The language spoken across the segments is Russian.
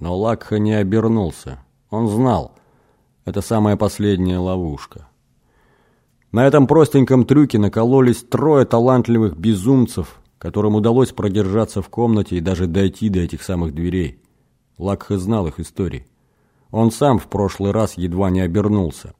Но Лакха не обернулся. Он знал, это самая последняя ловушка. На этом простеньком трюке накололись трое талантливых безумцев, которым удалось продержаться в комнате и даже дойти до этих самых дверей. Лакха знал их истории. Он сам в прошлый раз едва не обернулся.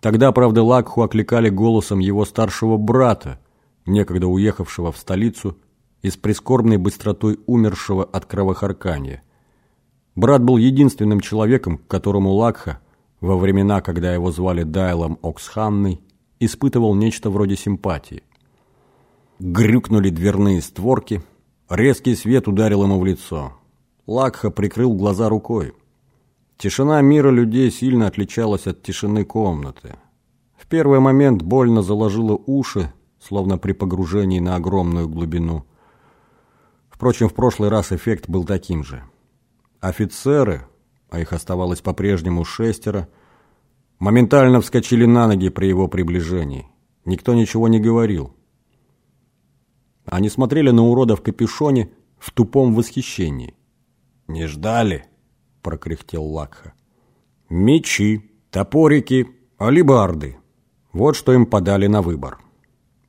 Тогда, правда, Лакху окликали голосом его старшего брата, некогда уехавшего в столицу и с прискорбной быстротой умершего от кровохаркания. Брат был единственным человеком, к которому Лакха, во времена, когда его звали Дайлом Оксханной, испытывал нечто вроде симпатии. Грюкнули дверные створки, резкий свет ударил ему в лицо. Лакха прикрыл глаза рукой. Тишина мира людей сильно отличалась от тишины комнаты. В первый момент больно заложило уши, словно при погружении на огромную глубину. Впрочем, в прошлый раз эффект был таким же. Офицеры, а их оставалось по-прежнему шестеро, моментально вскочили на ноги при его приближении. Никто ничего не говорил. Они смотрели на урода в капюшоне в тупом восхищении. «Не ждали?» — прокряхтел Лакха. «Мечи, топорики, алибарды. Вот что им подали на выбор.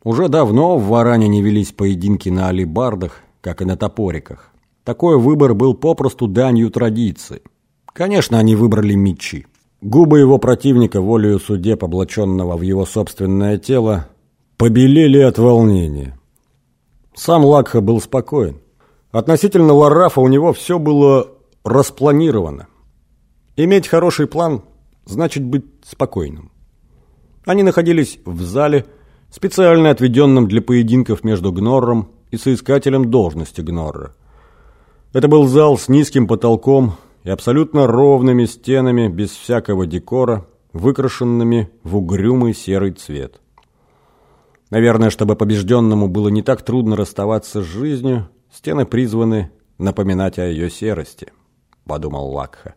Уже давно в Варане не велись поединки на алибардах, как и на топориках. Такой выбор был попросту данью традиции. Конечно, они выбрали мечи. Губы его противника, волею судеб, облаченного в его собственное тело, побелели от волнения. Сам Лакха был спокоен. Относительно Ларафа у него все было распланировано. Иметь хороший план значит быть спокойным. Они находились в зале, специально отведенном для поединков между Гнорром и соискателем должности Гнорра. Это был зал с низким потолком и абсолютно ровными стенами, без всякого декора, выкрашенными в угрюмый серый цвет. Наверное, чтобы побежденному было не так трудно расставаться с жизнью, стены призваны напоминать о ее серости, подумал Лакха.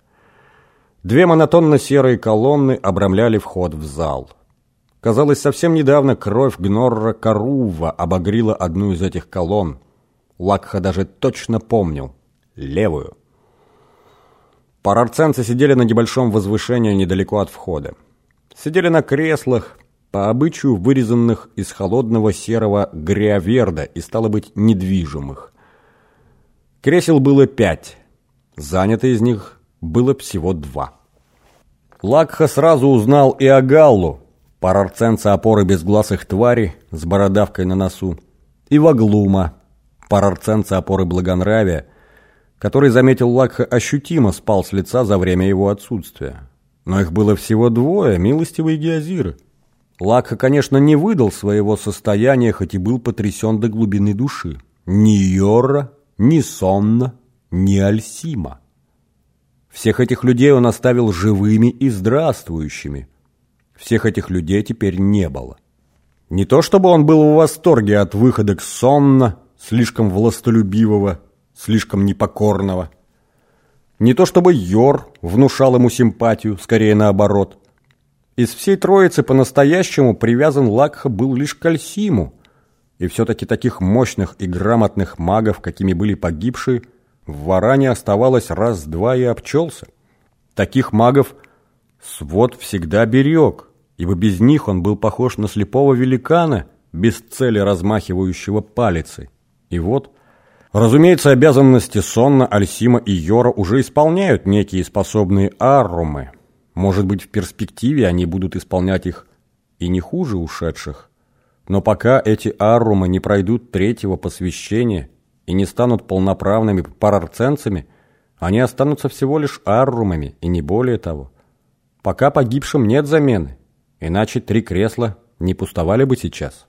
Две монотонно серые колонны обрамляли вход в зал. Казалось, совсем недавно кровь Гнорра Карува обогрила одну из этих колонн. Лакха даже точно помнил — левую. Парарценцы сидели на небольшом возвышении недалеко от входа. Сидели на креслах, по обычаю вырезанных из холодного серого гриаверда и, стало быть, недвижимых. Кресел было пять, занято из них было всего два. Лакха сразу узнал и Агаллу, парарценца опоры безгласых тварей с бородавкой на носу, и Ваглума, парарценца опоры благонравия, который, заметил Лакха, ощутимо спал с лица за время его отсутствия. Но их было всего двое, милостивые геозиры. Лакха, конечно, не выдал своего состояния, хоть и был потрясен до глубины души. Ни Йорра, ни Сонна, ни Альсима. Всех этих людей он оставил живыми и здравствующими. Всех этих людей теперь не было. Не то чтобы он был в восторге от выхода к Сонна, слишком властолюбивого, слишком непокорного. Не то чтобы Йор внушал ему симпатию, скорее наоборот – из всей троицы по-настоящему привязан Лакха был лишь к Альсиму, и все-таки таких мощных и грамотных магов, какими были погибшие, в Варане оставалось раз-два и обчелся. Таких магов свод всегда берег, ибо без них он был похож на слепого великана, без цели размахивающего палицей. И вот, разумеется, обязанности Сонна, Альсима и Йора уже исполняют некие способные аррумы, может быть, в перспективе они будут исполнять их и не хуже ушедших. Но пока эти аррумы не пройдут третьего посвящения и не станут полноправными парарценцами, они останутся всего лишь аррумами и не более того. Пока погибшим нет замены, иначе три кресла не пустовали бы сейчас.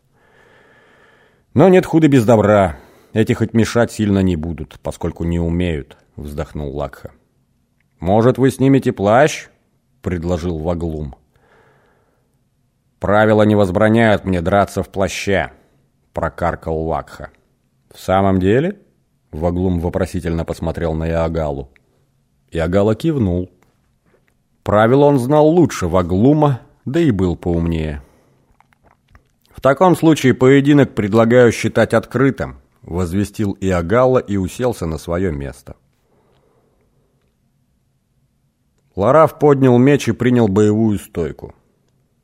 Но нет худа без добра. Эти хоть мешать сильно не будут, поскольку не умеют, вздохнул Лакха. Может, вы снимете плащ предложил Ваглум. «Правила не возбраняют мне драться в плаще», — прокаркал Лакха. «В самом деле?» — Ваглум вопросительно посмотрел на Иогалу. Иогала кивнул. Правила он знал лучше Ваглума, да и был поумнее. «В таком случае поединок предлагаю считать открытым», — возвестил Иогала и уселся на свое место. Лараф поднял меч и принял боевую стойку.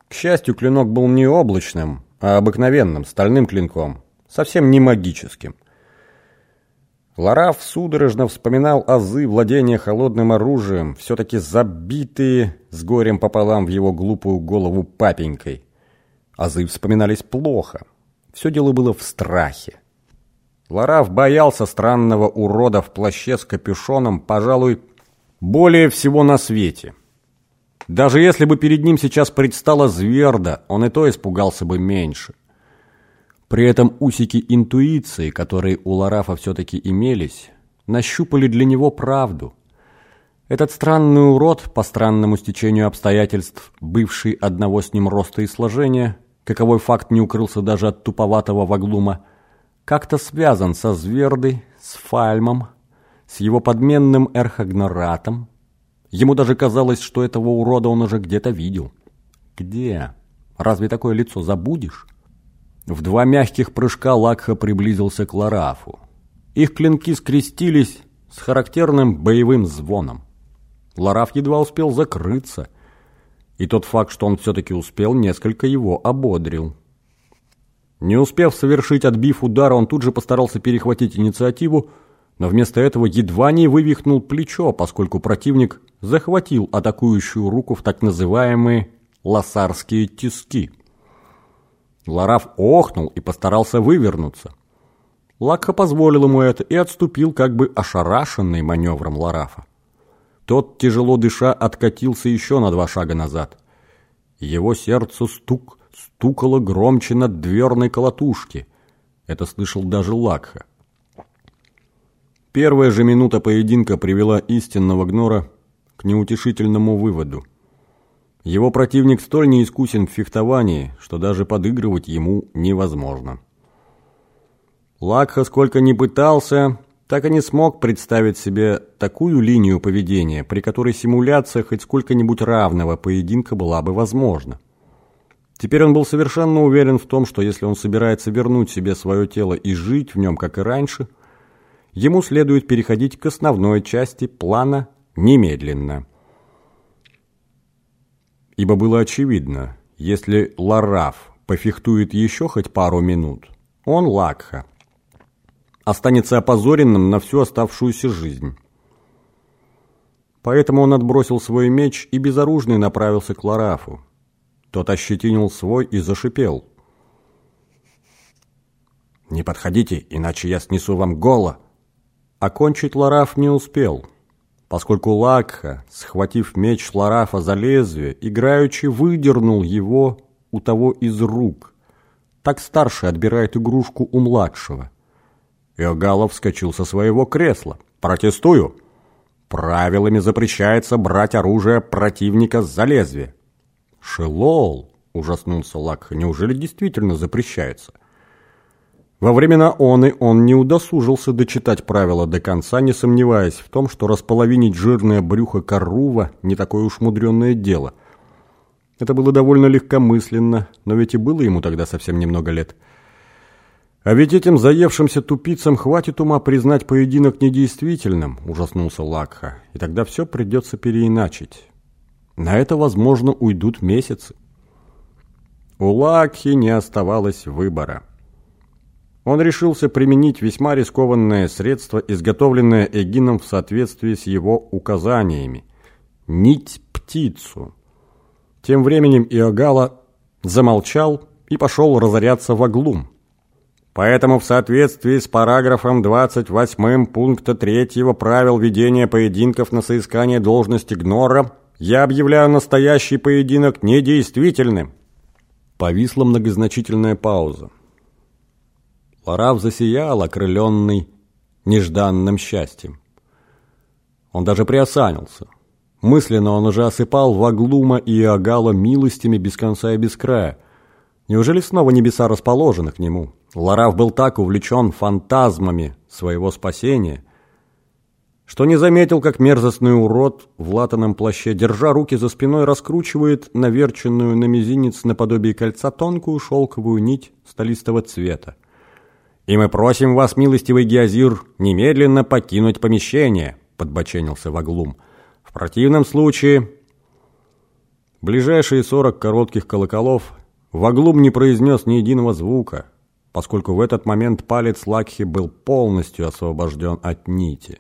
К счастью, клинок был не облачным, а обыкновенным, стальным клинком, совсем не магическим. Лараф судорожно вспоминал азы владения холодным оружием, все-таки забитые с горем пополам в его глупую голову папенькой. Азы вспоминались плохо. Все дело было в страхе. Лараф боялся странного урода в плаще с капюшоном, пожалуй, более всего на свете. Даже если бы перед ним сейчас предстала зверда, он и то испугался бы меньше. При этом усики интуиции, которые у Ларафа все-таки имелись, нащупали для него правду. Этот странный урод, по странному стечению обстоятельств, бывший одного с ним роста и сложения, каковой факт не укрылся даже от туповатого ваглума, как-то связан со Звердой, с Фальмом, с его подменным Эрхагноратом. Ему даже казалось, что этого урода он уже где-то видел. Где? Разве такое лицо забудешь? В два мягких прыжка Лакха приблизился к Ларафу. Их клинки скрестились с характерным боевым звоном. Лараф едва успел закрыться, и тот факт, что он все-таки успел, несколько его ободрил. Не успев совершить отбив удара, он тут же постарался перехватить инициативу, но вместо этого едва не вывихнул плечо, поскольку противник захватил атакующую руку в так называемые «лосарские тиски». Лараф охнул и постарался вывернуться. Лакха позволил ему это и отступил, как бы ошарашенный маневром Ларафа. Тот, тяжело дыша, откатился еще на два шага назад. Его сердце стук стукало громче над дверной колотушки. Это слышал даже Лакха. Первая же минута поединка привела истинного Гнора к неутешительному выводу – его противник столь неискусен в фехтовании, что даже подыгрывать ему невозможно. Лакха сколько ни пытался, так и не смог представить себе такую линию поведения, при которой симуляция хоть сколько-нибудь равного поединка была бы возможна. Теперь он был совершенно уверен в том, что если он собирается вернуть себе свое тело и жить в нем, как и раньше, ему следует переходить к основной части плана немедленно – ибо было очевидно, если Лараф пофехтует еще хоть пару минут, он Лакха останется опозоренным на всю оставшуюся жизнь. Поэтому он отбросил свой меч и безоружный направился к Ларафу. Тот ощетинил свой и зашипел. «Не подходите, иначе я снесу вам голо!» Окончить Лараф не успел поскольку Лакха, схватив меч Ларафа за лезвие, играючи выдернул его у того из рук. Так старший отбирает игрушку у младшего. Иогалов вскочил со своего кресла. «Протестую! Правилами запрещается брать оружие противника за лезвие». «Шелол!» — ужаснулся Лакха. «Неужели действительно запрещается?» Во времена оны он не удосужился дочитать правила до конца, не сомневаясь в том, что располовинить жирное брюхо корува не такое уж мудреное дело. Это было довольно легкомысленно, но ведь и было ему тогда совсем немного лет. А ведь этим заевшимся тупицам хватит ума признать поединок недействительным, ужаснулся Лакха, и тогда все придется переиначить. На это, возможно, уйдут месяцы. У Лакхи не оставалось выбора. Он решился применить весьма рискованное средство, изготовленное Эгином в соответствии с его указаниями – нить птицу. Тем временем Иогала замолчал и пошел разоряться в оглум. Поэтому в соответствии с параграфом 28 пункта 3 правил ведения поединков на соискание должности Гнора я объявляю настоящий поединок недействительным. Повисла многозначительная пауза. Лараф засиял, окрыленный нежданным счастьем. Он даже приосанился. Мысленно он уже осыпал Ваглума и Иогалла милостями без конца и без края. Неужели снова небеса расположены к нему? Лараф был так увлечен фантазмами своего спасения, что не заметил, как мерзостный урод в латаном плаще, держа руки за спиной, раскручивает наверченную на мизинец наподобие кольца тонкую шелковую нить столистого цвета. «И мы просим вас, милостивый Геозир, немедленно покинуть помещение», — подбоченился Ваглум. «В противном случае ближайшие сорок коротких колоколов Ваглум не произнес ни единого звука, поскольку в этот момент палец Лакхи был полностью освобожден от нити.